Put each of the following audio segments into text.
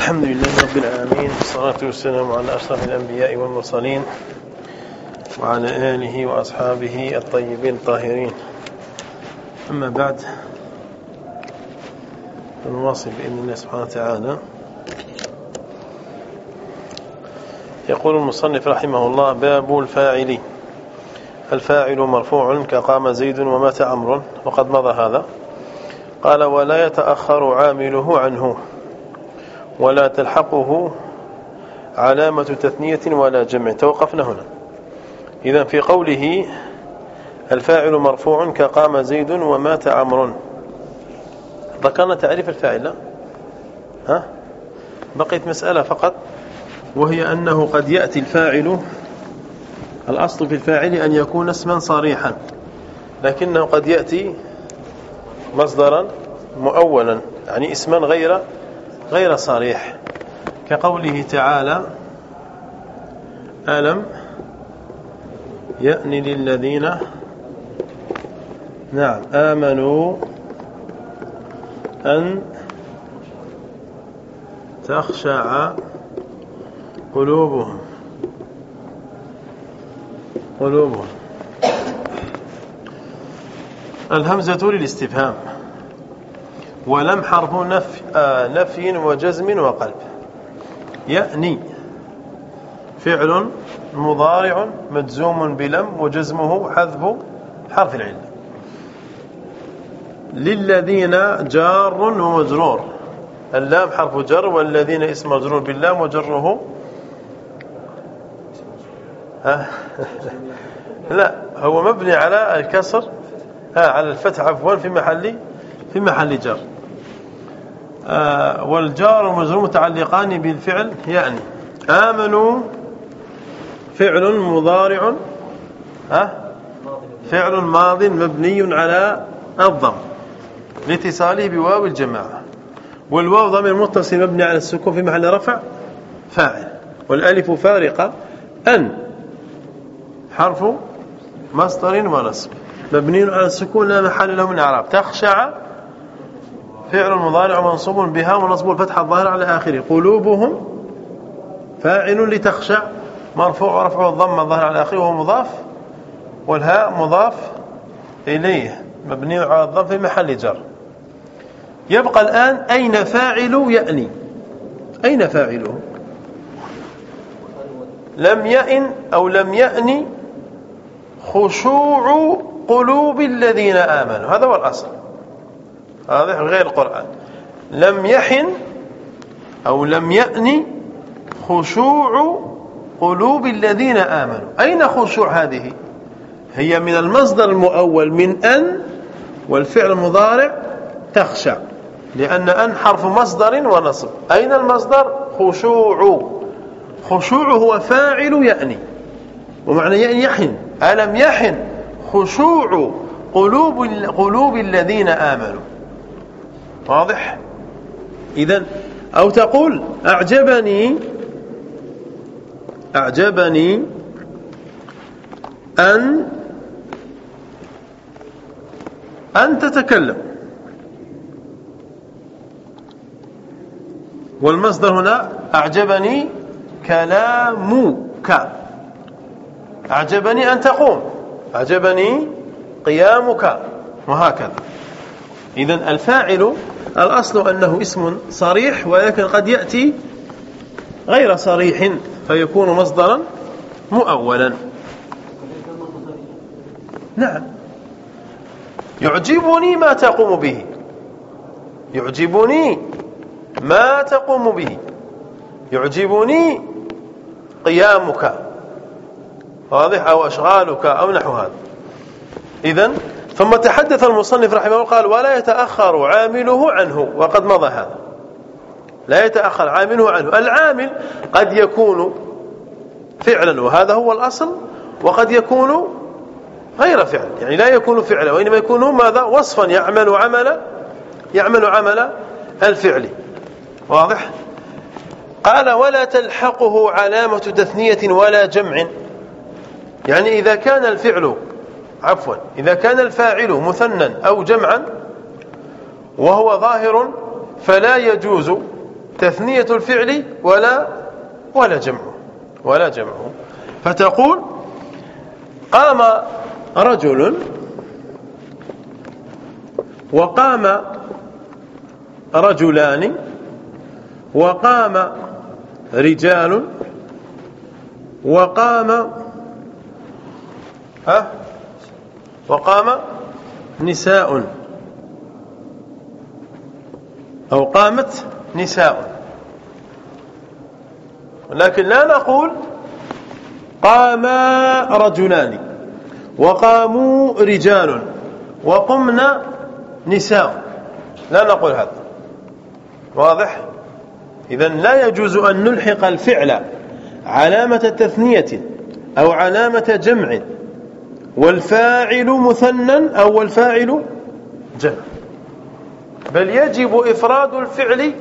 الحمد لله رب العالمين والصلاة والسلام على أشرف الأنبياء والمرسلين وعلى آله وأصحابه الطيبين الطاهرين. أما بعد فنواصل بإذن الله سبحانه وتعالى. يقول المصنف رحمه الله باب الفاعل. الفاعل مرفوع كقام زيد ومات عمرو وقد مضى هذا. قال ولا يتأخر عامله عنه. ولا تلحقه علامة تثنية ولا جمع. توقفنا هنا. إذا في قوله الفاعل مرفوع كقام زيد ومات عمرو. ذكرنا تعريف الفاعل لا؟ ها؟ بقيت مسألة فقط. وهي أنه قد يأتي الفاعل الأصل في الفاعل أن يكون اسما صريحا لكنه قد يأتي مصدرا مؤولا يعني اسما غير غير صريح كقوله تعالى ألم يأن للذين نعم آمنوا أن تخشع قلوبهم قلوبهم الهمزة للاستفهام ولم حرف نفي, آه نفي وجزم وقلب. يأني فعل مضارع مجزوم بلم وجزمه حذف حرف العلة للذين جار ومجرور. اللام حرف جر والذين اسم مجرور باللام وجره. لا هو مبني على الكسر على الفتح عفوا في محل في محل جر. والجار والمجرور متعلقان بالفعل يعني. آمنوا فعل مضارع ها؟ فعل ماض مبني على الضم لاتصاله بواو الجماعة. والواو ضمير متصل مبني على السكون في محل رفع فاعل. والألف فارقة. أن حرف مصدر ونصب. مبني على السكون لا محل له من إعراب. تخشع فعل مضارع منصوب بها ونصب الفتح الظاهر على آخره. قلوبهم فاعل لتخشع مرفوع ورفع الضم الظاهر على آخره وهو مضاف والهاء مضاف إليه مبني على الضم في محل جر. يبقى الآن أين فاعل يأني؟ أين فاعله؟ لم يئن أو لم يأني خشوع قلوب الذين آمنوا. هذا هو الأصل. هذا غير القرآن لم يحن أو لم يأني خشوع قلوب الذين آمنوا. أين خشوع هذه؟ هي من المصدر المؤول من أن والفعل المضارع تخشع لأن أن حرف مصدر ونصب. أين المصدر؟ خشوع. خشوع هو فاعل يأني ومعنى يأني يحن. ألم يحن؟ خشوع قلوب قلوب الذين آمنوا. واضح؟ إذا أو تقول أعجبني أعجبني أن أن تتكلم. والمصدر هنا أعجبني كلامك. أعجبني أن تقوم. أعجبني قيامك. وهكذا. إذا الفاعل الأصل أنه اسم صريح ولكن قد يأتي غير صريح فيكون مصدرا مؤولا. نعم. يعجبني ما تقوم به. يعجبني ما تقوم به. يعجبني قيامك. واضح أو أشغالك أو نحو هذا إذن ثم تحدث المصنف رحمه الله قال ولا يتأخر عامله عنه. وقد مضى هذا. لا يتأخر عامله عنه. العامل قد يكون فعلا وهذا هو الأصل وقد يكون غير فعل. يعني لا يكون فعلا وإنما يكون ماذا؟ وصفا يعمل عمل يعمل عمل الفعل. واضح؟ قال ولا تلحقه علامة تثنية ولا جمع. يعني إذا كان الفعل عفوا. إذا كان الفاعل مثنى أو جمعا وهو ظاهر فلا يجوز تثنية الفعل ولا ولا جمعه ولا جمعه. فتقول قام رجل وقام رجلان وقام رجال وقام ها؟ وقام نساء. أو قامت نساء. لكن لا نقول قام رجلان. وقاموا رجال. وقمنا نساء. لا نقول هذا. واضح؟ إذا لا يجوز أن نلحق الفعل علامة تثنية أو علامة جمع. والفاعل مثنى أو الفاعل جمع بل يجب إفراد الفعل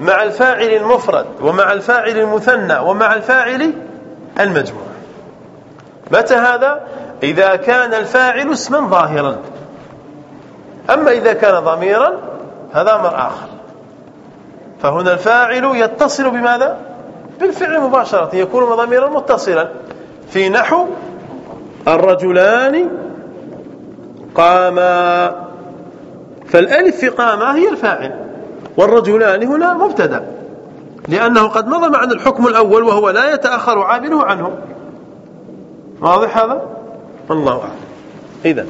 مع الفاعل المفرد ومع الفاعل المثنى ومع الفاعل المجموع. متى هذا؟ إذا كان الفاعل اسما ظاهرا. أما إذا كان ضميرا هذا أمر آخر. فهنا الفاعل يتصل بماذا؟ بالفعل مباشرة يكون ضميرا متصلا. في نحو الرجلان قاما. فالألف في قاما هي الفاعل والرجلان هنا مبتدا لأنه قد مضى معنا الحكم الأول وهو لا يتأخر عامله عنه. واضح هذا؟ الله أعلم. إذا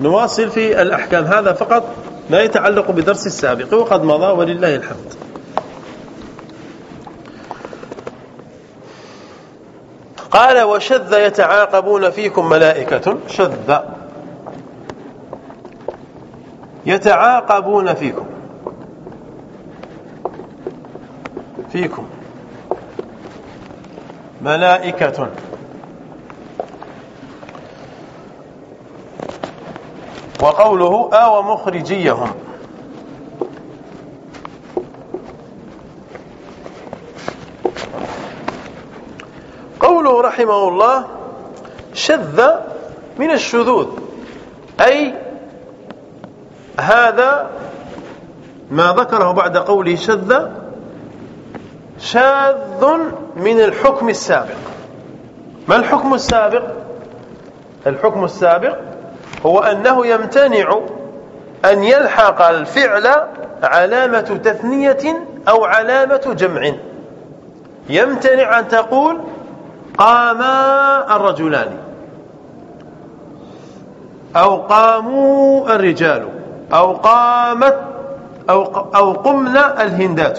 نواصل في الأحكام هذا فقط ما يتعلق بدرس السابق وقد مضى ولله الحمد. قال وشذ يتعاقبون فيكم ملائكة. شذ. يتعاقبون فيكم. فيكم. ملائكة. وقوله آوى مخرجيهم قوله رحمه الله شذ من الشذوذ أي هذا ما ذكره بعد قوله شذ شاذ من الحكم السابق. ما الحكم السابق؟ الحكم السابق هو أنه يمتنع أن يلحق الفعل علامة تثنية أو علامة جمع. يمتنع أن تقول قاما الرجلان. أو قاموا الرجال. أو قامت أو, أو قمنا الهندات.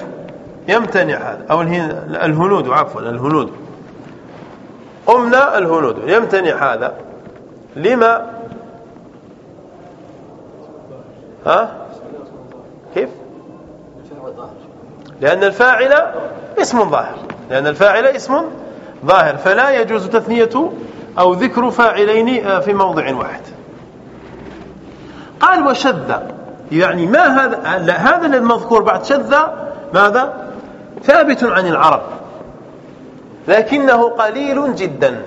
يمتنع هذا. أو الهنود عفوا الهنود. قمنا الهنود. يمتنع هذا. لما؟ ها؟ كيف؟ لأن الفاعل اسم ظاهر. لأن الفاعل اسم ظاهر فلا يجوز تثنية أو ذكر فاعلين آه، في موضع واحد. قال وشذ. يعني ما هذا هذا المذكور بعد شذ ماذا؟ ثابت عن العرب. لكنه قليل جدا.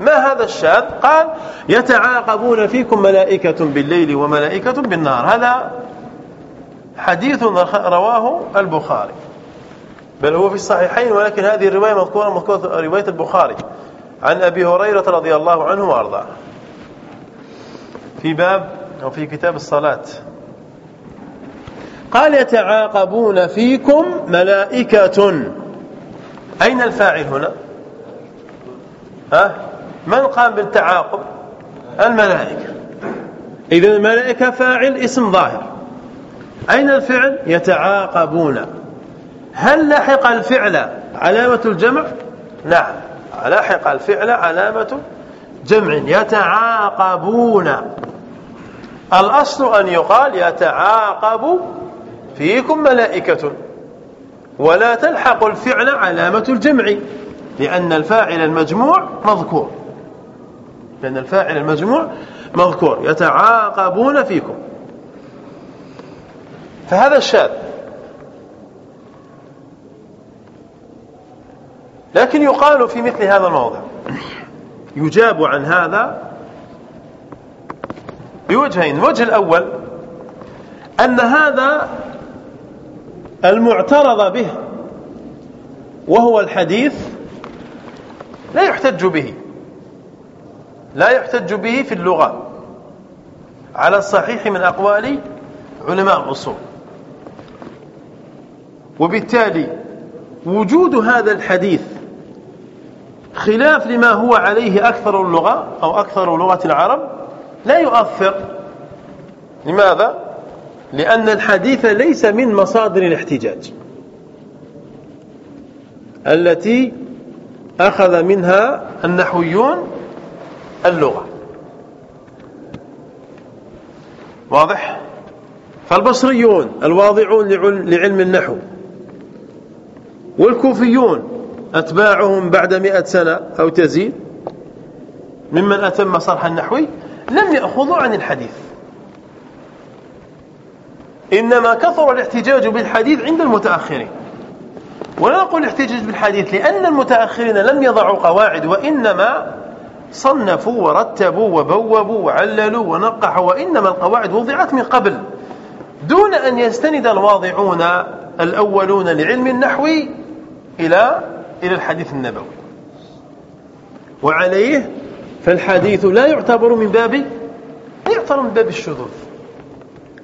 ما هذا الشاذ؟ قال يتعاقبون فيكم ملائكة بالليل وملائكة بالنهار. هذا حديث رواه البخاري. بل هو في الصحيحين ولكن هذه الرواية مذكورة مذكورة رواية البخاري. عن أبي هريرة رضي الله عنه وأرضاه. في باب أو في كتاب الصلاة. قال يتعاقبون فيكم ملائكة. أين الفاعل هنا؟ ها؟ من قام بالتعاقب؟ الملائكة. إذا الملائكة فاعل اسم ظاهر. أين الفعل؟ يتعاقبون. هل لحق الفعل علامة الجمع؟ نعم. لحق الفعل علامة جمع. يتعاقبون. الأصل أن يقال يتعاقب فيكم ملائكة. ولا تلحق الفعل علامة الجمع لأن الفاعل المجموع مذكور. لأن الفاعل المجموع مذكور. يتعاقبون فيكم. فهذا الشاذ. لكن يقال في مثل هذا الموضع. يجاب عن هذا بوجهين. الوجه الأول أن هذا المعترض به وهو الحديث لا يحتج به. لا يحتج به في اللغة. على الصحيح من أقوال علماء الأصول. وبالتالي وجود هذا الحديث خلاف لما هو عليه أكثر اللغة أو أكثر لغة العرب لا يؤثر لماذا؟ لأن الحديث ليس من مصادر الاحتجاج التي أخذ منها النحويون اللغة. واضح؟ فالبصريون الواضعون لعلم النحو والكوفيون أتباعهم بعد مئة سنة أو تزيد ممن أتم صرح النحوي لم يأخذوا عن الحديث. إنما كثر الاحتجاج بالحديث عند المتأخرين. ولا نقول الاحتجاج بالحديث لأن المتأخرين لم يضعوا قواعد وإنما صنفوا ورتبوا وبوبوا وعللوا ونقحوا وإنما القواعد وضعت من قبل. دون أن يستند الواضعون الأولون لعلم النحو إلى إلى الحديث النبوي. وعليه فالحديث لا يعتبر من باب لا يعتبر من باب الشذوذ.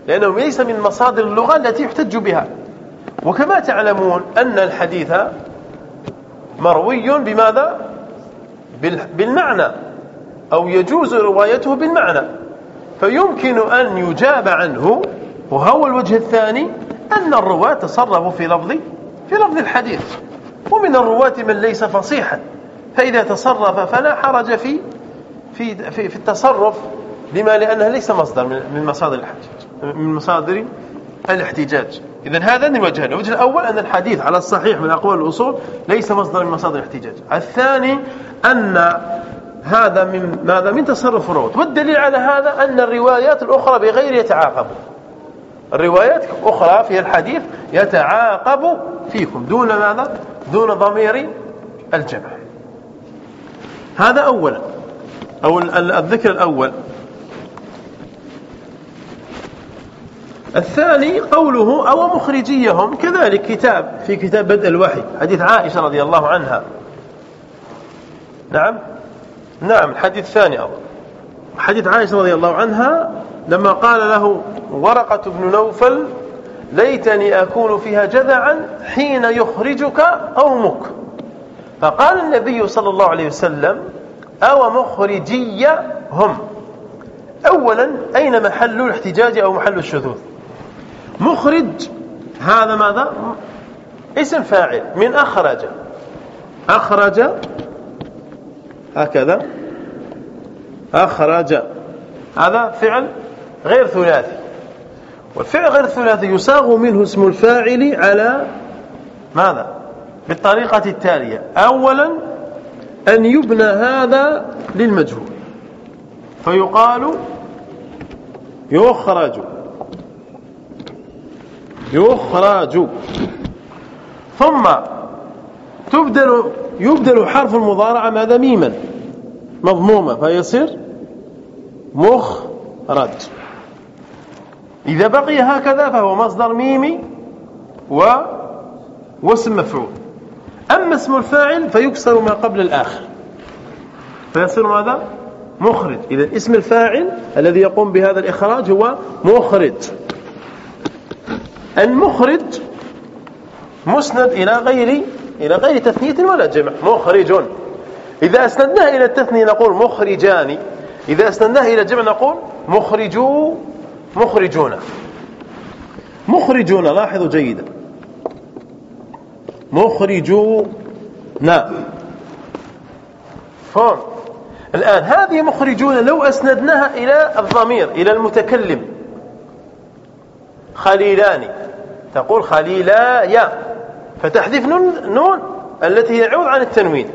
لأنه ليس من مصادر اللغة التي يحتج بها. وكما تعلمون أن الحديث مروي بماذا؟ بالمعنى أو يجوز روايته بالمعنى. فيمكن أن يجاب عنه وهو الوجه الثاني أن الرواة تصرفوا في لفظ في لفظ الحديث. ومن الرواة من ليس فصيحا. فإذا تصرف فلا حرج في في في, في التصرف. لما؟ لأنه ليس مصدر من مصادر الحجاج من مصادر الاحتجاج. إذا هذان الوجهان الوجه الأول أن الحديث على الصحيح من أقوال الأصول ليس مصدر من مصادر الاحتجاج. الثاني أن هذا من ماذا من تصرف الرواة. والدليل على هذا أن الروايات الأخرى بغير يتعاقب. الروايات الأخرى في الحديث يتعاقب فيكم. دون ماذا؟ دون ضمير الجمع. هذا أولا. أو الذكر الأول. الثاني قوله أو مخرجيهم. كذلك كتاب في كتاب بدء الوحي. حديث عائشة رضي الله عنها. نعم؟ نعم الحديث الثاني أظن حديث عائشة رضي الله عنها لما قال له ورقة بن نوفل ليتني أكون فيها جذعا حين يخرجك قومك. فقال النبي صلى الله عليه وسلم أو مخرجي هم. أولا أين محل الاحتجاج أو محل الشذوذ؟ مخرج هذا ماذا؟ اسم فاعل من أخرج. أخرج هكذا. أخرج هذا فعل. غير ثلاثي. والفعل غير الثلاثي يصاغ منه اسم الفاعل على ماذا؟ بالطريقة التالية. أولا أن يبنى هذا للمجهول. فيقال يخرج. يخرج. ثم تبدل يبدل حرف المضارعة ماذا؟ ميما. مضمومة. فيصير مخرج. إذا بقي هكذا فهو مصدر ميمي و واسم مفعول. أما اسم الفاعل فيكسر ما قبل الآخر. فيصير ماذا؟ مخرج. إذا اسم الفاعل الذي يقوم بهذا الإخراج هو مخرج. المخرج مسند إلى غير إلى غير تثنية ولا جمع. مخرج. إذا أسندناه إلى التثنية نقول مخرجان. إذا أسندناه إلى الجمع نقول مخرجو. مخرجون. مخرجون لاحظوا جيدا. مخرجون. فهم. الآن هذه مخرجون لو أسندناها إلى الضمير إلى المتكلم. خليلان. تقول خليلايا فتحذف نون, نون التي يعود عن التنوين.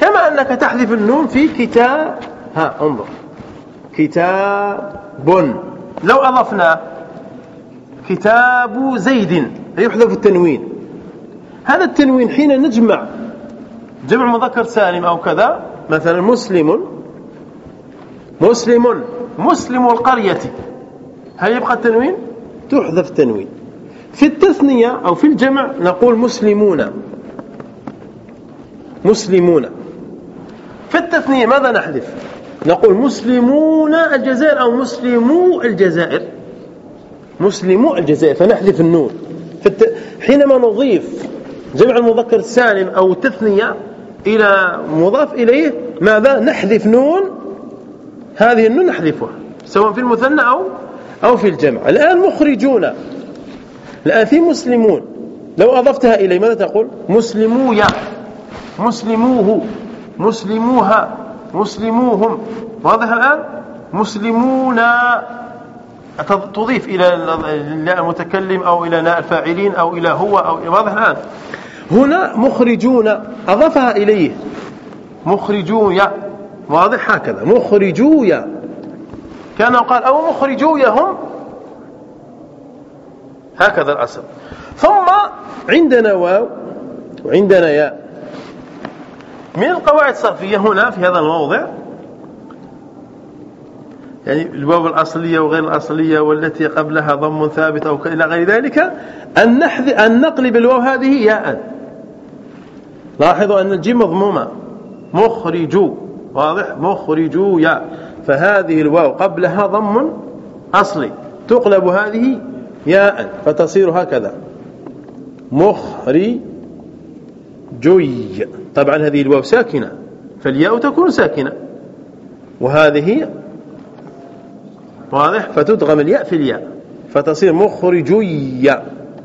كما أنك تحذف النون في كتاب ها انظر. كتاب لو أضفنا كتاب زيد يحذف التنوين. هذا التنوين حين نجمع جمع مذكر سالم أو كذا مثلا مسلم مسلم مسلم القرية. هل يبقى التنوين؟ تحذف تنوين في التثنية أو في الجمع نقول مسلمون. مسلمون. في التثنية ماذا نحذف؟ نقول مسلمون الجزائر أو مسلمو الجزائر. مسلمو الجزائر. فنحذف النون حينما نضيف جمع المذكر السالم أو التثنية إلى مضاف إليه ماذا؟ نحذف نون. هذه النون نحذفها سواء في المثنى أو أو في الجمع. الآن مخرجون. الآن في مسلمون. لو أضفتها إليه ماذا تقول؟ مسلمويا. مسلموه. مسلموها. مسلموهم. واضح الآن؟ مسلمون. تضيف إلى المتكلم أو إلى ناء الفاعلين أو إلى هو أو واضح الآن؟ هنا مخرجون أضافها إليه. مخرجويا. واضح هكذا. مخرجويا. كان قال أو مخرجويا هم هكذا الأصل. ثم عندنا واو وعندنا ياء. من القواعد الصرفية هنا في هذا الموضع يعني الواو الأصلية وغير الأصلية والتي قبلها ضم ثابت أو إلى غير ذلك أن, أن نقلب الواو هذه ياء. لاحظوا أن الجيم مضمومة. مخرجو. واضح؟ مخرجو يا فهذه الواو قبلها ضم أصلي. تقلب هذه ياء. فتصير هكذا. مخرجي طبعا هذه الواو ساكنة فالياء تكون ساكنة. وهذه واضح؟ فتدغم الياء في الياء فتصير مخرجي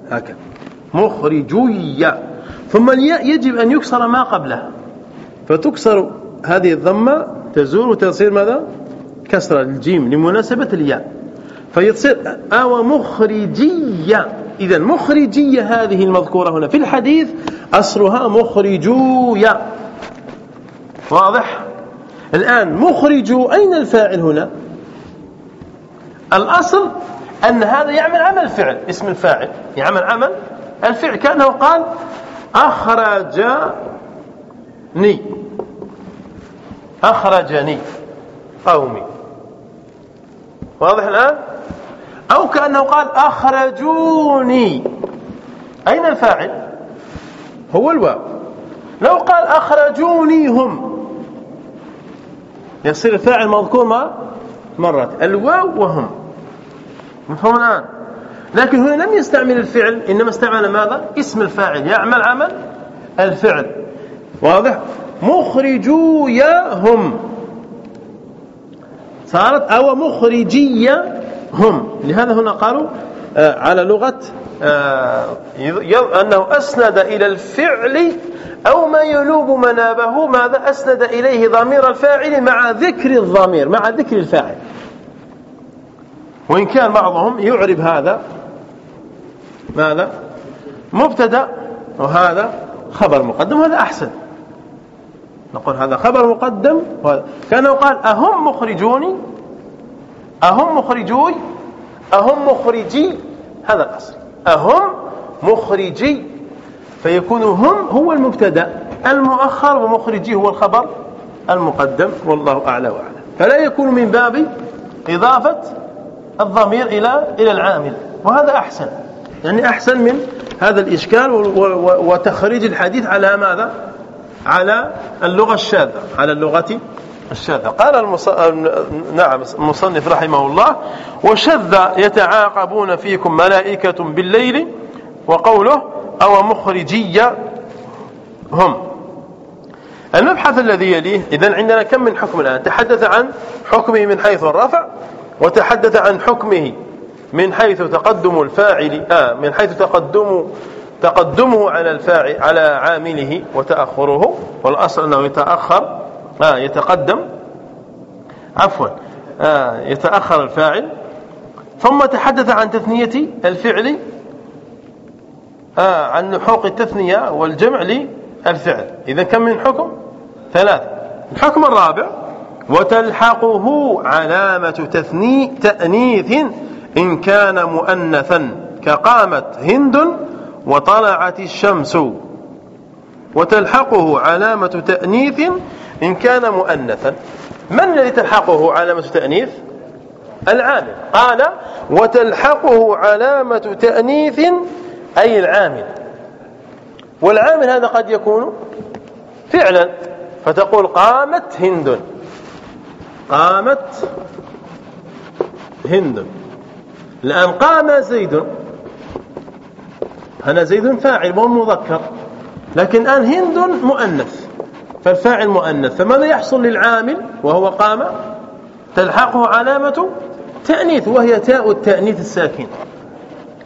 هكذا. مخرجي ثم الياء يجب أن يكسر ما قبلها فتكسر هذه الضمة تزول وتصير ماذا؟ كسر الجيم لمناسبة الياء. فيصير أو مخرجية. إذا مخرجية هذه المذكورة هنا في الحديث أصلها مخرجوية. واضح؟ الآن مخرجو أين الفاعل هنا؟ الأصل أن هذا يعمل عمل الفعل اسم الفاعل يعمل عمل الفعل كأنه قال أخرجني. أخرجني قومي. واضح الآن؟ أو كأنه قال أخرجوني. أين الفاعل؟ هو الواو. لو قال أخرجوني هم يصير الفاعل مذكور مرات. الواو وهم. مفهوم الآن؟ لكن هنا لم يستعمل الفعل إنما استعمل ماذا؟ اسم الفاعل. يعمل عمل الفعل. واضح؟ مخرجو يا هم صارت أو مخرجية هم. لهذا هنا قالوا آه على لغة آه أنه أسند إلى الفعل أو ما يلوب منابه ماذا؟ أسند إليه ضمير الفاعل مع ذكر الضمير مع ذكر الفاعل. وإن كان بعضهم يعرب هذا ماذا؟ مبتدا وهذا خبر مقدم وهذا أحسن. نقول هذا خبر مقدم كأنه قال أهم مخرجوني أهم مخرجوي؟ أهم مخرجي؟ هذا الأصل. أهم مخرجي. فيكون هم هو المبتدأ. المؤخر ومخرجي هو الخبر المقدم. والله أعلى وأعلم فلا يكون من باب إضافة الضمير إلى إلى العامل. وهذا أحسن. يعني أحسن من هذا الإشكال وتخريج الحديث على ماذا؟ على اللغة الشاذة على اللغة الشاذة قال المص... نعم المصنف رحمه الله وشذ يتعاقبون فيكم ملائكة بالليل وقوله أو مخرجي هم. المبحث الذي يليه إذن عندنا كم من حكم الآن؟ تحدث عن حكمه من حيث الرفع وتحدث عن حكمه من حيث تقدم الفاعل آه من حيث تقدم تقدمه على الفاعل على عامله وتأخره والأصل أنه يتأخر آه يتقدم. عفوا. آه يتأخر الفاعل. ثم تحدث عن تثنية الفعل آه عن لحوق التثنية والجمع للفعل. إذا كم من حكم؟ ثلاثة. الحكم الرابع وتلحقه علامة تثني تأنيث إن كان مؤنثا كقامت هند وطلعت الشمس. وتلحقه علامة تأنيث إن كان مؤنثا. من الذي تلحقه علامة تأنيث؟ العامل. قال وتلحقه علامة تأنيث أي العامل. والعامل هذا قد يكون فعلا. فتقول قامت هند. قامت هند. الآن قام زيد. هنا زيد فاعل وهو مذكر. لكن الآن هند مؤنث فالفاعل مؤنث. فماذا يحصل للعامل وهو قام؟ تلحقه علامة تأنيث وهي تاء التأنيث الساكنة.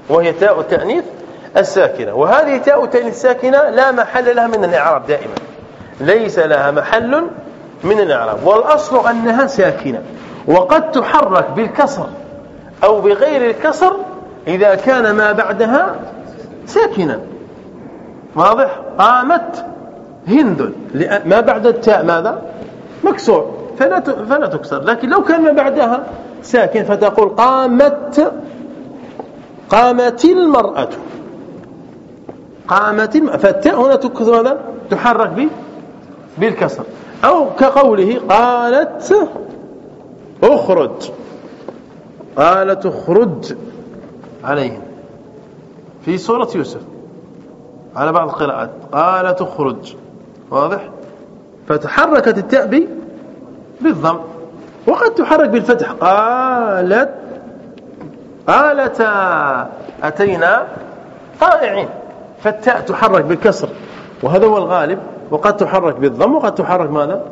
وهي تاء التأنيث الساكنة. وهذه تاء التأنيث الساكنة لا محل لها من الإعراب دائما. ليس لها محل من الإعراب. والأصل أنها ساكنة. وقد تحرك بالكسر أو بغير الكسر إذا كان ما بعدها ساكنا. واضح؟ قامت هند. ما بعد التاء ماذا؟ مكسور. فلا فلا تكسر. لكن لو كان ما بعدها ساكن فتقول قامت قامت المرأة. قامت. فالتاء هنا تكسر ماذا؟ تحرك بالكسر. أو كقوله قالت أخرج. قالت أخرج عليهم. في سورة يوسف. على بعض القراءات. قالت اخرج واضح؟ فتحركت التاء بالضم. وقد تحرك بالفتح. قالت قالتا أتينا طائعين. فالتاء تحرك بالكسر. وهذا هو الغالب. وقد تحرك بالضم. وقد تحرك ماذا؟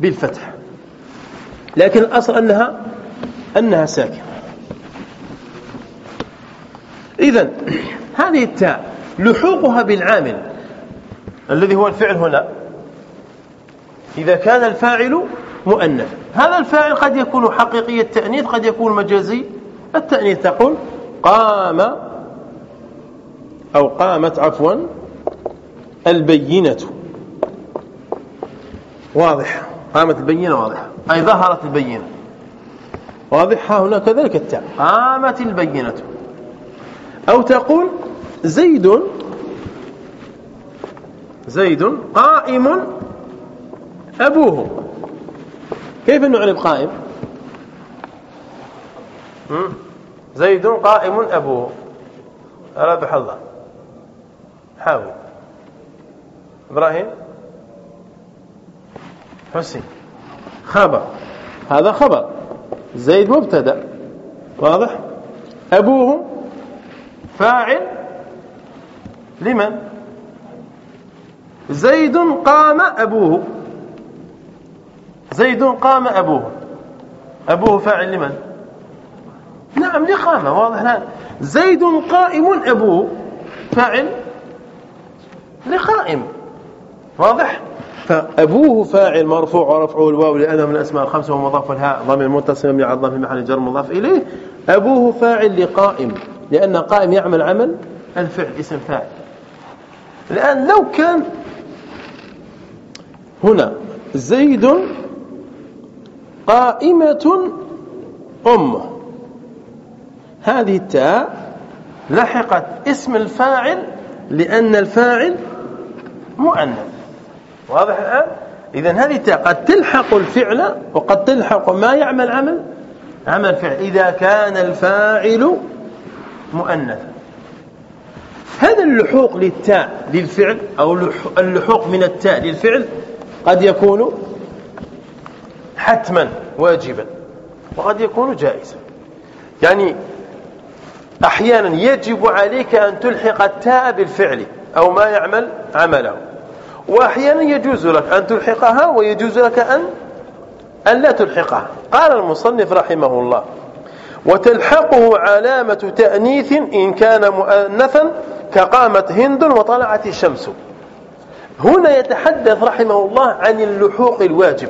بالفتح. لكن الأصل أنها أنها ساكنة. إذا هذه التاء لحوقها بالعامل. الذي هو الفعل هنا. إذا كان الفاعل مؤنث. هذا الفاعل قد يكون حقيقي التأنيث قد يكون مجازي. التأنيث تقول قام أو قامت عفوا البينة. واضح. قامت البينة واضحة. أي ظهرت البينة. واضح. هنا كذلك التاء. قامت البينة. أو تقول زيد زيد قائم أبوه. كيف نعرب قائم؟ زيد قائم أبوه. رابح الله حاول. إبراهيم؟ حسين. خبر. هذا خبر. زيد مبتدأ. واضح؟ أبوه فاعل لمن زيد قام أبوه. زيد قام أبوه. أبوه فاعل لمن؟ نعم لقامة واضح. الآن زيد قائم أبوه فاعل لقائم. واضح؟ فأبوه فاعل مرفوع ورفعه الواو لأنه من الأسماء الخمسة ومضاف الهاء ضمن متصل مبني على في محل جر مضاف إليه. أبوه فاعل لقائم لأن قائم يعمل عمل؟ الفعل اسم فاعل. الآن لو كان هنا زيد قائمة أمة. هذه التاء لحقت اسم الفاعل لأن الفاعل مؤنث. واضح الآن؟ إذا هذه التاء قد تلحق الفعل وقد تلحق ما يعمل عمل؟ عمل فعل. إذا كان الفاعل مؤنثا هذا اللحوق للتاء للفعل أو اللحوق من التاء للفعل قد يكون حتما واجبا وقد يكون جائزا. يعني أحيانا يجب عليك أن تلحق التاء بالفعل أو ما يعمل عمله. وأحيانا يجوز لك أن تلحقها ويجوز لك أن أن لا تلحقها. قال المصنف رحمه الله وتلحقه علامة تأنيث إن كان مؤنثا كقامت هند وطلعت الشمس. هنا يتحدث رحمه الله عن اللحوق الواجب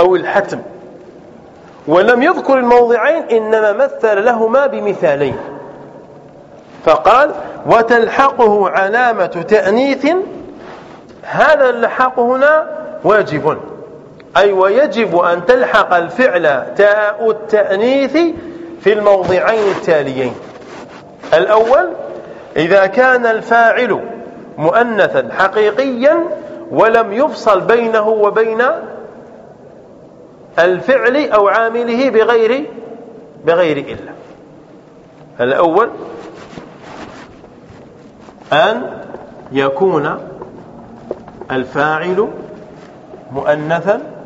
أو الحتم. ولم يذكر الموضعين إنما مثل لهما بمثالين. فقال وتلحقه علامة تأنيث هذا اللحاق هنا واجب. أي ويجب أن تلحق الفعل تاء التأنيث في الموضعين التاليين. الأول إذا كان الفاعل مؤنثا حقيقيا ولم يفصل بينه وبين الفعل أو عامله بغير بغير إلا. الأول أن يكون الفاعل مؤنثا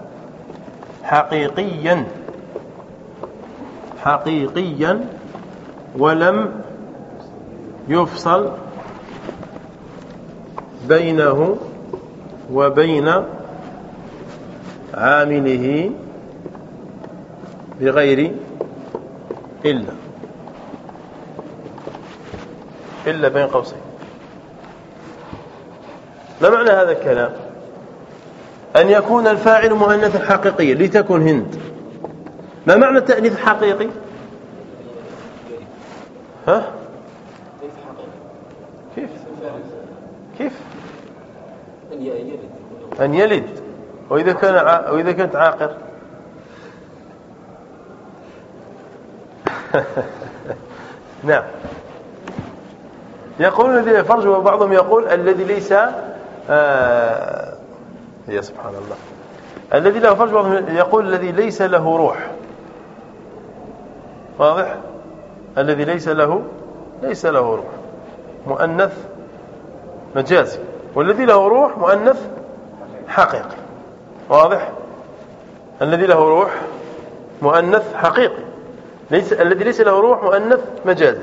حقيقيا حقيقيا ولم يفصل بينه وبين عامله بغير إلا إلا بين قوسين. ما معنى هذا الكلام؟ أن يكون الفاعل مؤنثا حقيقيا لتكن هند. ما معنى التأنيث الحقيقي؟ ها؟ كيف؟ كيف؟ أن يلد. وإذا كان وإذا كانت عاقر. نعم. يقول الذي فرج وبعضهم يقول الذي ليس آه يا سبحان الله. الذي له فرج يقول الذي ليس له روح. واضح؟ الذي ليس له ليس له روح. مؤنث مجازي. والذي له روح مؤنث حقيقي. واضح؟ الذي له روح مؤنث حقيقي. ليس الذي ليس له روح مؤنث مجازي.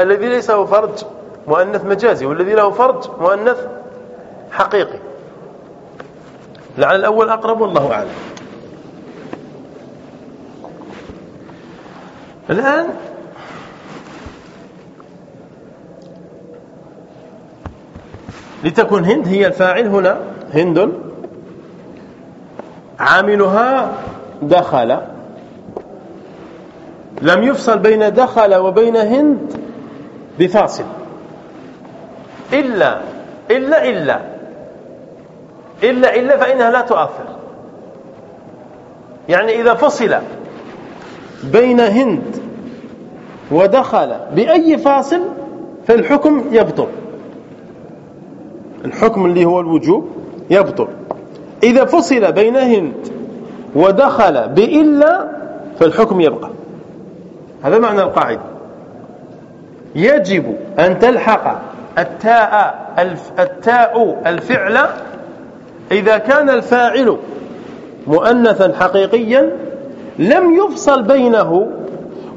الذي ليس له فرج مؤنث مجازي. والذي له فرج مؤنث حقيقي. لعل الأول أقرب والله أعلم. الآن لتكن هند هي الفاعل هنا هند عاملها دخل. لم يفصل بين دخل وبين هند بفاصل. إلا إلا إلا. إلا إلا فإنها لا تؤثر. يعني إذا فصل بين هند ودخل بأي فاصل فالحكم يبطل. الحكم اللي هو الوجوب يبطل. إذا فصل بين هند ودخل بإلا فالحكم يبقى. هذا معنى القاعدة. يجب أن تلحق التاء التاء الفعل إذا كان الفاعل مؤنثا حقيقيا لم يفصل بينه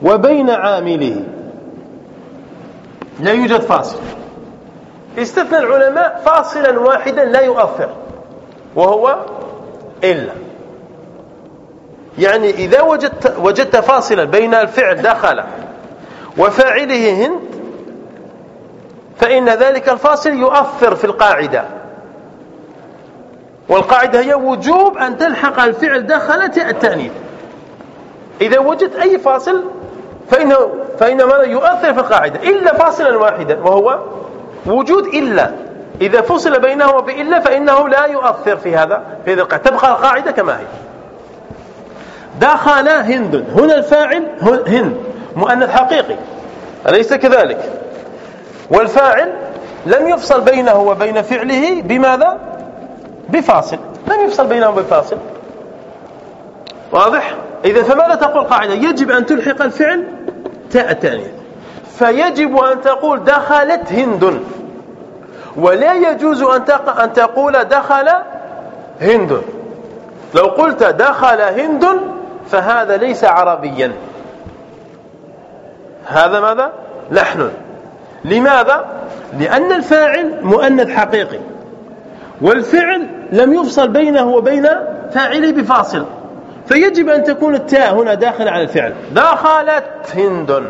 وبين عامله. لا يوجد فاصل. استثنى العلماء فاصلا واحدا لا يؤثر وهو إلا. يعني إذا وجدت, وجدت فاصلا بين الفعل دخل وفاعله هند فإن ذلك الفاصل يؤثر في القاعدة. والقاعدة هي وجوب أن تلحق الفعل دخل التأنيث. إذا وجدت أي فاصل فإنه, فإن ماذا يؤثر في القاعدة؟ إلا فاصلا واحدا وهو وجود إلا. إذا فصل بينه وبإلا فإنه لا يؤثر في هذا في هذه القاعدة. تبقى القاعدة كما هي. دخل هند. هنا الفاعل هند. مؤنث حقيقي. أليس كذلك؟ والفاعل لم يفصل بينه وبين فعله بماذا؟ بفاصل. لم يفصل بينه بفاصل. واضح؟ إذا فماذا تقول قاعدة؟ يجب أن تلحق الفعل تاء التأنيث فيجب أن تقول دخلت هند. ولا يجوز أن تقول دخل هند. لو قلت دخل هند فهذا ليس عربيا. هذا ماذا؟ لحن. لماذا؟ لأن الفاعل مؤنث حقيقي. والفعل لم يفصل بينه وبين فاعله بفاصل. فيجب أن تكون التاء هنا داخلة على الفعل. دخلت هند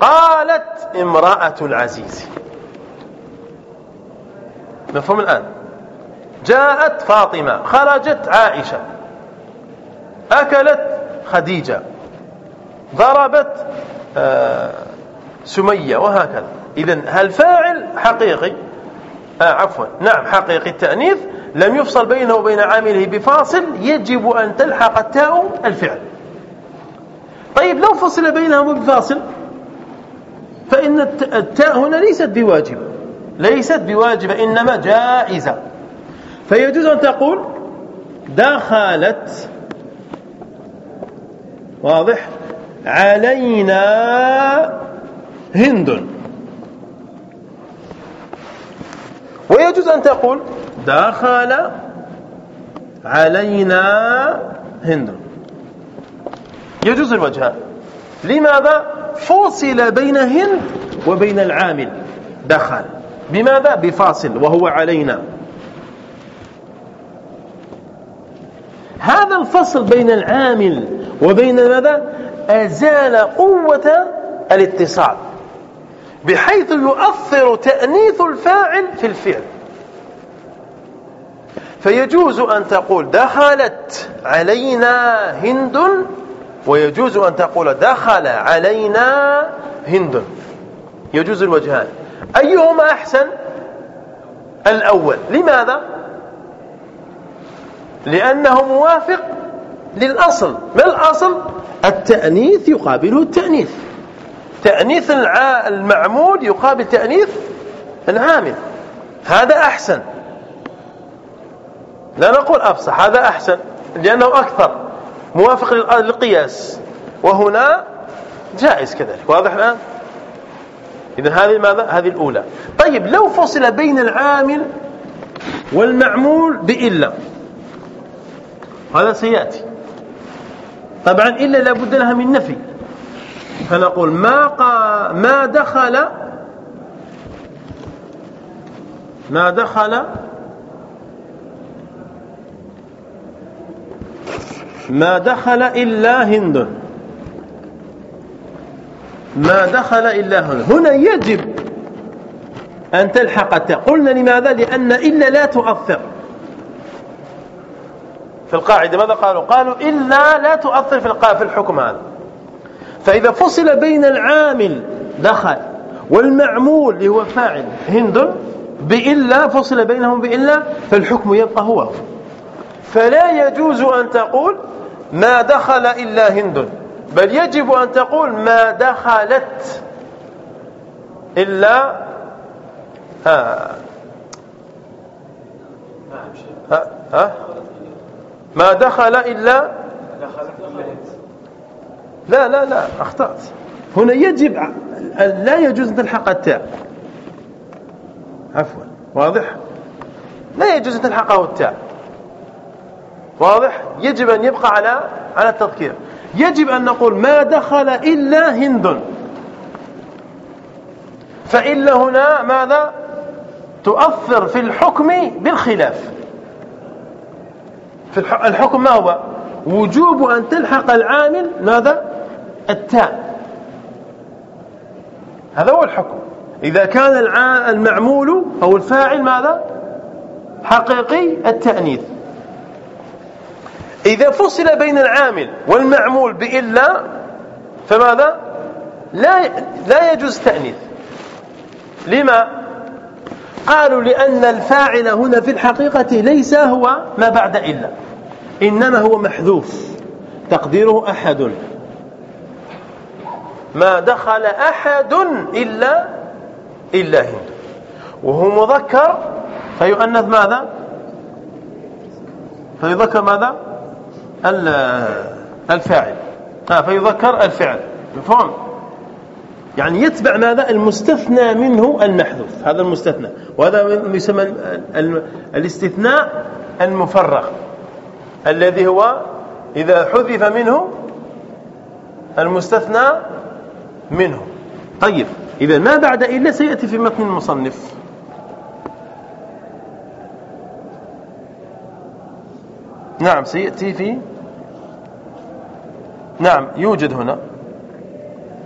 قالت امرأة العزيز. مفهوم الآن؟ جاءت فاطمة خرجت عائشة. أكلت خديجة. ضربت آه، سمية وهكذا. إذا هل فاعل حقيقي؟ آه عفوا. نعم حقيقي التأنيث لم يفصل بينه وبين عامله بفاصل يجب أن تلحق التاء الفعل. طيب لو فصل بينهما بفاصل فإن التاء هنا ليست بواجب ليست بواجبة إنما جائزة. فيجوز أن تقول دخلت واضح علينا هند. ويجوز أن تقول دخل علينا هند. يجوز الوجهان لماذا؟ فصل بين هند وبين العامل. دخل. بماذا؟ بفاصل. وهو علينا. هذا الفصل بين العامل وبين ماذا؟ أزال قوة الاتصال. بحيث يؤثر تأنيث الفاعل في الفعل. فيجوز أن تقول دخلت علينا هند ويجوز أن تقول دخل علينا هند. يجوز الوجهان. أيهما أحسن؟ الأول. لماذا؟ لأنه موافق للأصل. ما الأصل؟ التأنيث يقابله التأنيث. تأنيث المعمول يقابل تأنيث العامل. هذا أحسن. لا نقول أفصح هذا أحسن لأنه أكثر. موافق للقياس. وهنا جائز كذلك. واضح الآن؟ إذا هذه ماذا؟ هذه الأولى. طيب لو فصل بين العامل والمعمول بإلا. هذا سيأتي. طبعا إلا لابد لها من نفي. فنقول ما قا ما دخل ما دخل ما دخل إلا هند. ما دخل إلا هند. هنا يجب أن تلحق قلنا لماذا؟ لأن إلا لا تؤثر. في القاعدة ماذا قالوا؟ قالوا إلا لا تؤثر في في الحكم هذا. فإذا فصل بين العامل دخل والمعمول اللي هو فاعل هند بإلا فصل بينهم بإلا فالحكم يبقى هو. فلا يجوز أن تقول ما دخل إلا هند بل يجب أن تقول ما دخلت إلا ها ها, ها ما دخل إلا لا لا لا أخطأت. هنا يجب لا يجوز أن تلحق التاء. عفوا واضح؟ لا يجوز أن تلحقه التاء. واضح؟ يجب أن يبقى على على التذكير. يجب أن نقول ما دخل إلا هند. فإلا هنا ماذا؟ تؤثر في الحكم بالخلاف. في الحكم ما هو؟ وجوب أن تلحق العامل ماذا؟ التاء. هذا هو الحكم. إذا كان المعمول أو الفاعل ماذا؟ حقيقي التأنيث. إذا فصل بين العامل والمعمول بإلا فماذا؟ لا لا يجوز تأنيث. لما؟ قالوا لأن الفاعل هنا في الحقيقة ليس هو ما بعد إلا إنما هو محذوف تقديره أحد. ما دخل أحد إلا إلا هند. وهو مذكر. فيؤنث ماذا؟ فيذكر ماذا؟ الفاعل. آه فيذكر الفعل. مفهوم؟ يعني يتبع ماذا؟ المستثنى منه المحذوف. هذا المستثنى. وهذا يسمى الاستثناء المفرغ. الذي هو إذا حذف منه المستثنى منه طيب إذا ما بعد إلا سيأتي في متن المصنف. نعم سيأتي في نعم يوجد هنا.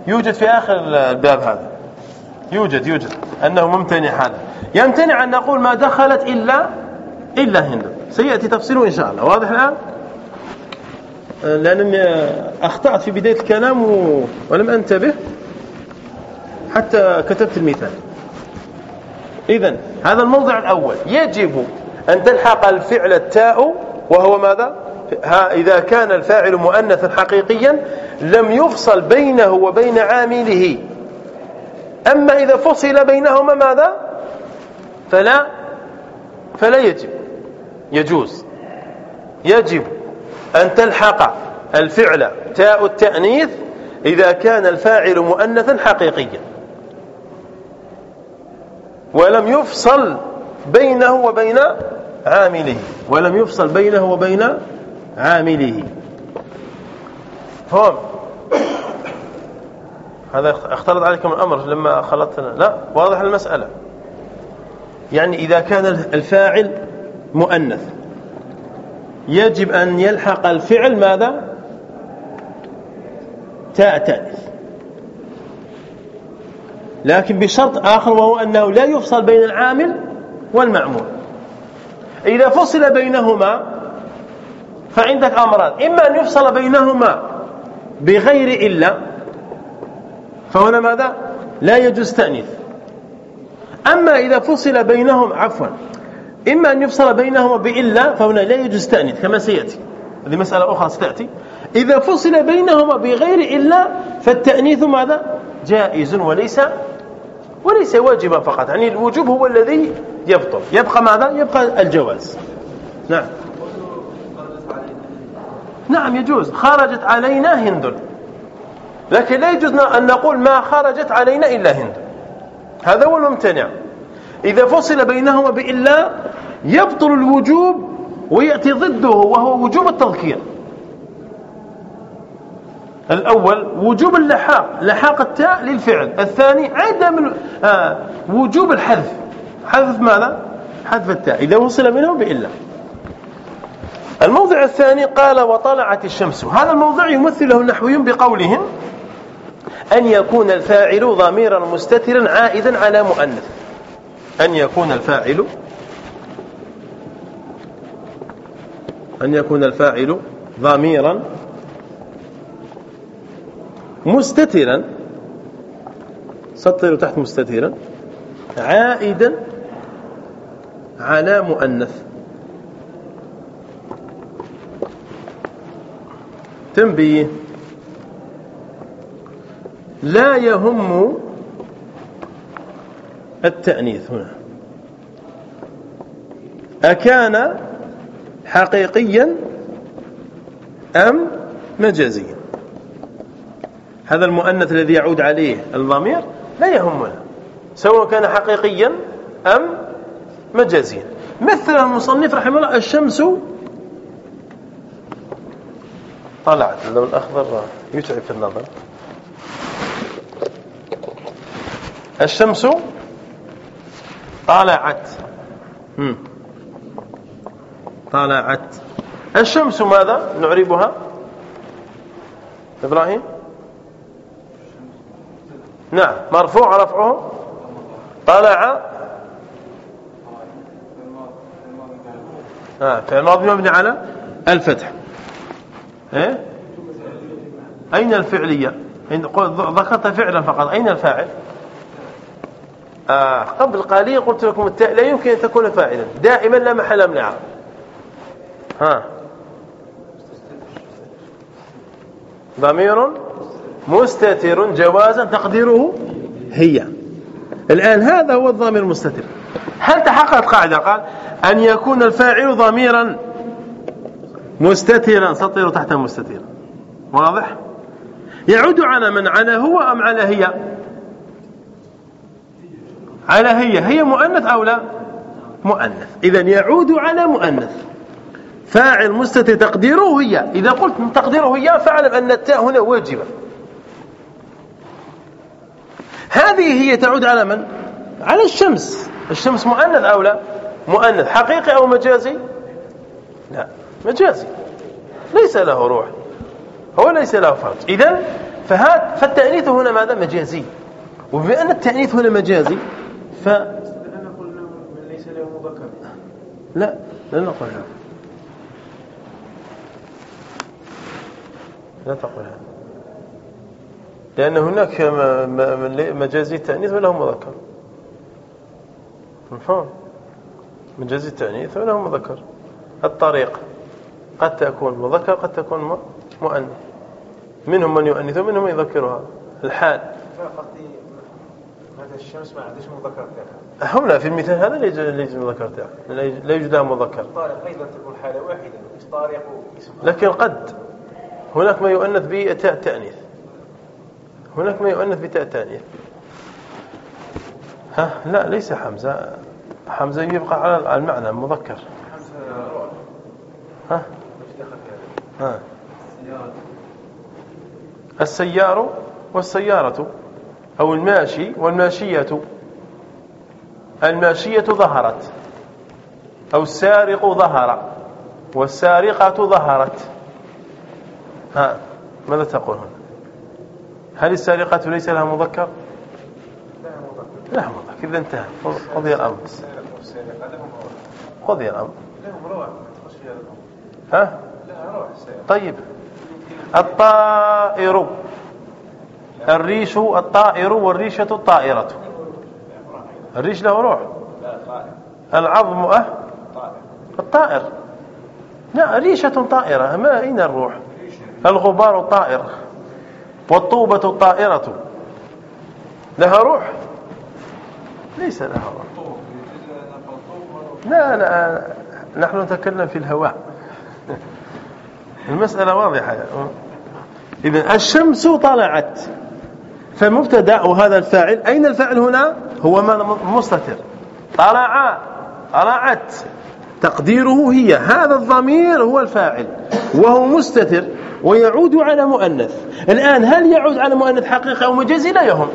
يوجد في آخر الباب هذا. يوجد يوجد. أنه ممتنع هذا. يمتنع أن نقول ما دخلت إلا إلا هند سيأتي تفصيله إن شاء الله. واضح الآن؟ لأنني أخطأت في بداية الكلام ولم أنتبه. حتى كتبت المثال. إذا هذا الموضع الأول. يجب أن تلحق الفعل التاء وهو ماذا؟ ها إذا كان الفاعل مؤنثا حقيقيا لم يفصل بينه وبين عامله. أما إذا فصل بينهما ماذا؟ فلا فلا يجب. يجوز. يجب أن تلحق الفعل تاء التأنيث إذا كان الفاعل مؤنثا حقيقيا. ولم يفصل بينه وبين عامله. ولم يفصل بينه وبين عامله. فهم هذا اختلط عليكم الأمر لما خلطنا. لا واضح المسألة. يعني إذا كان الفاعل مؤنث يجب أن يلحق الفعل ماذا؟ تاء تأنث لكن بشرط آخر وهو أنه لا يفصل بين العامل والمعمول. إذا فصل بينهما فعندك أمران. إما أن يفصل بينهما بغير إلا فهنا ماذا؟ لا يجوز تأنيث. أما إذا فصل بينهم عفوا إما أن يفصل بينهما بإلا فهنا لا يجوز تأنيث كما سيأتي. هذه مسألة أخرى ستأتي. إذا فصل بينهما بغير إلا فالتأنيث ماذا؟ جائز وليس وليس واجبا فقط يعني الوجوب هو الذي يبطل. يبقى ماذا؟ يبقى الجواز. نعم. نعم يجوز. خرجت علينا هند. لكن لا يجوز أن نقول ما خرجت علينا إلا هند. هذا هو الممتنع. إذا فصل بينهما بإلا يبطل الوجوب ويأتي ضده وهو وجوب التذكير. الأول وجوب اللحاق لحاق التاء للفعل الثاني عدم آه وجوب الحذف. حذف ماذا؟ حذف التاء إذا وصل منه بإلا. الموضع الثاني قال وطلعت الشمس. هذا الموضع يمثله النحويون بقولهم أن يكون الفاعل ضميرا مستترا عائدا على مؤنث. أن يكون الفاعل أن يكون الفاعل ضميرا مستترا سطر تحت مستترا عائدا على مؤنث. تنبيه. لا يهم التأنيث هنا. أكان حقيقيا أم مجازيا؟ هذا المؤنث الذي يعود عليه الضمير لا يهمنا سواء كان حقيقيا أم مجازيا. مثل المصنف رحمه الله الشمس طلعت. اللون الأخضر يتعب في النظر. الشمس طلعت. طلعت. الشمس ماذا نعربها؟ إبراهيم؟ نعم مرفوع رفعه؟ طلع. آه فعل ماضي مبني على الفتح. إيه؟ أين الفعلية؟ ذكرت فعلا فقط. أين الفاعل؟ آه قبل قليل قلت لكم التاء لا يمكن أن تكون فاعلا. دائما لا محل من الاعراب ها. ضمير؟ مستتر جوازا تقديره هي. الآن هذا هو الضمير المستتر. هل تحققت قاعدة؟ قال أن يكون الفاعل ضميرا مستترا. سطر تحت مستترا واضح؟ يعود على من على هو أم على هي؟ على هي. هي مؤنث أو لا؟ مؤنث. إذا يعود على مؤنث. فاعل مستتر تقديره هي. إذا قلت تقديره هي فاعلم أن التاء هنا واجبة. هذه هي تعود على من؟ على الشمس. الشمس مؤنث أو لا؟ مؤنث. حقيقي أو مجازي؟ لا. مجازي. ليس له روح. هو ليس له فرج. إذا فهذا فالتأنيث هنا ماذا؟ مجازي. وبما أن التأنيث هنا مجازي ف ليس له مذكر. لا. لا نقول هذا لا تقول هذا. لأن هناك مجازي التأنيث وله مذكر. مفهوم؟ مجازي التأنيث وله مذكر. الطريق قد تكون مذكر قد تكون مؤنث. منهم من يؤنث ومنهم من يذكرها. الحال. هذا الشمس ما عندش مذكر هنا في المثال هذا لا يوجد مذكر لا يوجد لها مذكر. طارق أيضا تكون حالة واحدة. طارق لكن قد. هناك ما يؤنث بتاء التأنيث هناك ما يؤنث بتاء التأنيث ها؟ لا ليس حمزة. حمزة يبقى على المعنى المذكر ها؟ ها. السيار والسيارة أو الماشي والماشية. الماشية ظهرت أو السارق ظهر والسارقة ظهرت. ها؟ ماذا تقول هنا هل السارقة ليس لها مذكر؟ لا مذكر. إذا انتهى. قضي الأمر. قضي الأمر. ها؟ طيب. الطائر. الريش الطائر والريشة الطائرة. الريش له روح. العظم أه؟ الطائر. لا ريشة طائرة. ما أين الروح؟ الغبار الطائر والطوبة الطائرة. لها روح. ليس لها روح. لا لا نحن نتكلم في الهواء. المسألة واضحة. إذن الشمس طلعت. فمبتدأ وهذا الفاعل. أين الفاعل هنا؟ هو مستتر. طلع طلعت. تقديره هي هذا الضمير هو الفاعل وهو مستتر ويعود على مؤنث. الآن هل يعود على مؤنث حقيقة أو مجازي؟ لا يهم.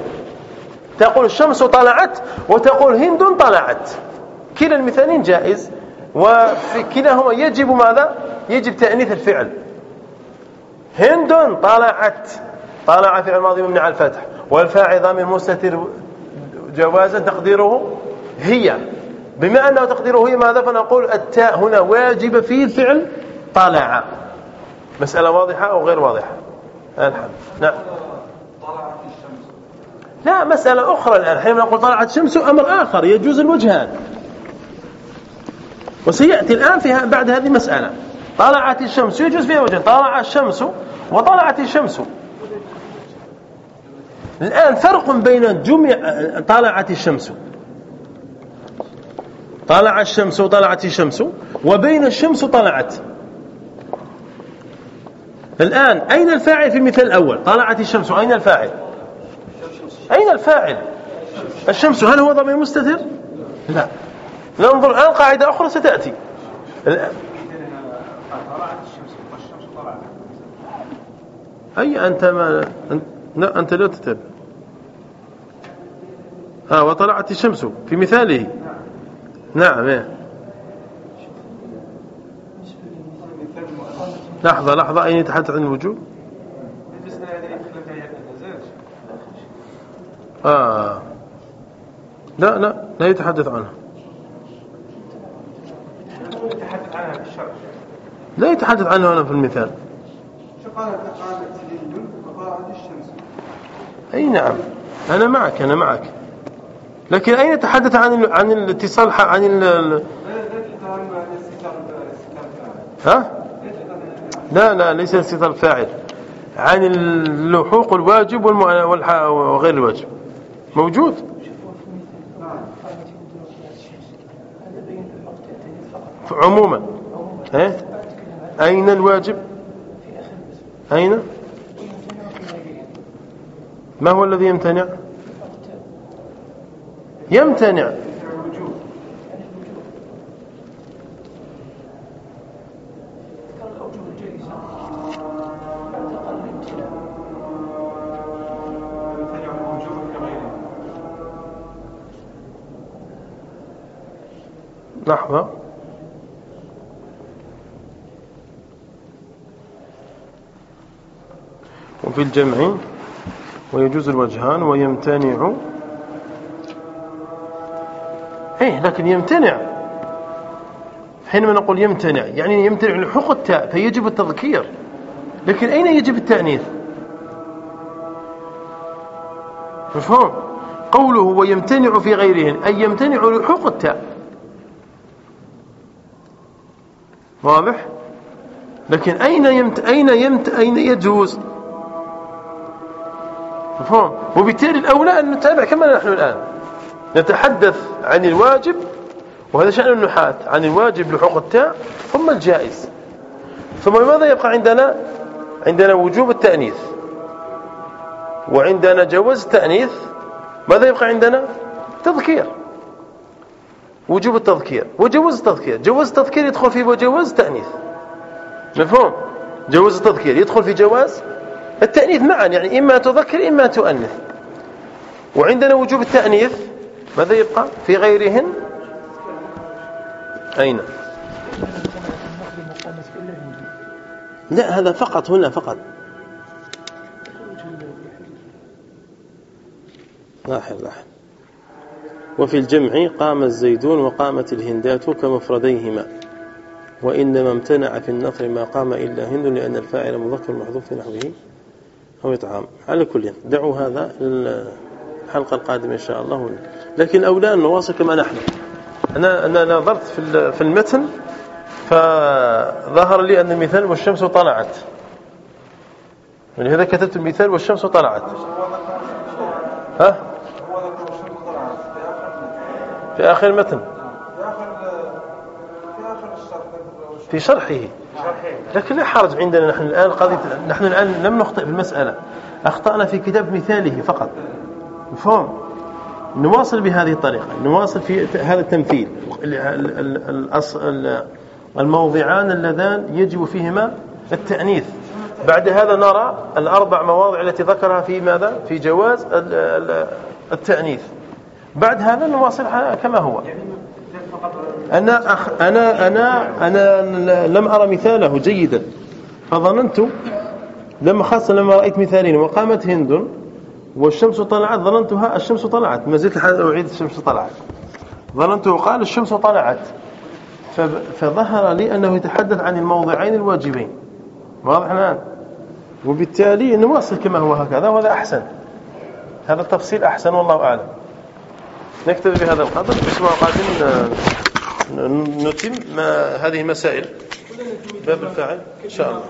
تقول الشمس طلعت وتقول هند طلعت. كلا المثالين جائز وفي كلاهما يجب ماذا؟ يجب تأنيث الفعل. هند طلعت. طلع فعل ماضي مبني على الفتح. والفاعل ضمير مستتر جوازا تقديره هي. بما أنه تقديره هي ماذا؟ فنقول التاء هنا واجب في الفعل طلع مسألة واضحة أو غير واضحة؟ الحمد. نعم. طلعت الشمس لا مسألة أخرى الآن. حين نقول طلعت الشمس أمر آخر يجوز الوجهان وسيأتي الآن فيها بعد هذه مسألة طلعت الشمس يجوز فيها وجه. طلع الشمس وطلعت الشمس. الآن فرق بين جمع طلعت الشمس. طلع الشمس وطلعت الشمس وبين الشمس طلعت. الآن أين الفاعل في المثال الأول؟ طلعت الشمس أين الفاعل؟ أين الفاعل؟ الشمس هل هو ضمير مستتر؟ لا. ننظر الآن قاعدة أخرى ستأتي. الآن. أي أنت ما أنت لا تتبع ها وطلعت الشمس في مثاله. نعم إيه. لحظة لحظة أين يتحدث عن الوجوب؟ آه. لا لا لا يتحدث عنها لا يتحدث عنها في المثال. أي نعم أنا معك أنا معك. لكن أين يتحدث عن عن الاتصال عن ال ها؟ لا لا ليس الاتصال الفاعل. عن اللحوق الواجب وغير الواجب. موجود؟ عموما. إيه؟ أين الواجب؟ أين؟ ما هو الذي يمتنع؟ يمتنع. لحظة وفي الجمع ويجوز الوجهان ويمتنع إيه لكن يمتنع. حينما نقول يمتنع يعني يمتنع لحق التاء فيجب التذكير. لكن أين يجب التأنيث؟ مفهوم؟ قوله ويمتنع في غيرهن أي يمتنع لحق التاء واضح؟ لكن أين يمت أين يمت أين يجوز؟ مفهوم؟ وبالتالي الأولى أن نتابع كما نحن الآن. نتحدث عن الواجب وهذا شأن النحاة عن الواجب لحوق التاء ثم الجائز. ثم ماذا يبقى عندنا عندنا وجوب التأنيث؟ وعندنا جواز التأنيث ماذا يبقى عندنا؟ تذكير. وجوب التذكير وجواز التذكير جواز التذكير يدخل في جواز التأنيث. مفهوم؟ جواز التذكير يدخل في جواز التأنيث معا يعني إما تذكر إما تؤنث. وعندنا وجوب التأنيث ماذا يبقى في غيرهن؟ أين؟ لا هذا فقط هنا فقط. لاحظ لاحظ وفي الجمع قام الزيدون وقامت الهندات كمفرديهما وإنما امتنع في النصر ما قام إلا هند لأن الفاعل مذكر محذوف نحوه أو إطعام على كل دعوا هذا الحلقة القادمة إن شاء الله. لكن أولى أن نواصل كما نحن. أنا, أنا نظرت في المتن فظهر لي أن المثال والشمس طلعت. ولهذا كتبت المثال والشمس طلعت. ها؟ في آخر المتن. في شرحه. لكن لا حرج عندنا. نحن الآن قضية نحن الآن لم نخطئ في المسألة. أخطأنا في كتاب مثاله فقط. مفهوم؟ نواصل بهذه الطريقة نواصل في هذا التمثيل. الموضعان اللذان يجب فيهما التأنيث. بعد هذا نرى الأربع مواضع التي ذكرها في ماذا؟ في جواز التأنيث. بعد هذا نواصل كما هو. أنا أخ أنا أنا أنا لم أرى مثاله جيدا. فظننت لما خاصة لما رأيت مثالين وقامت هند والشمس طلعت ظننتها الشمس طلعت. ما زلت أعيد الشمس طلعت. ظننته قال الشمس طلعت. فظهر لي أنه يتحدث عن الموضعين الواجبين. واضح الآن؟ وبالتالي نواصل كما هو هكذا وهذا أحسن. هذا التفصيل أحسن والله أعلم. نكتفي بهذا القدر. الأسبوع القادم نتم هذه المسائل باب الفاعل. إن شاء الله.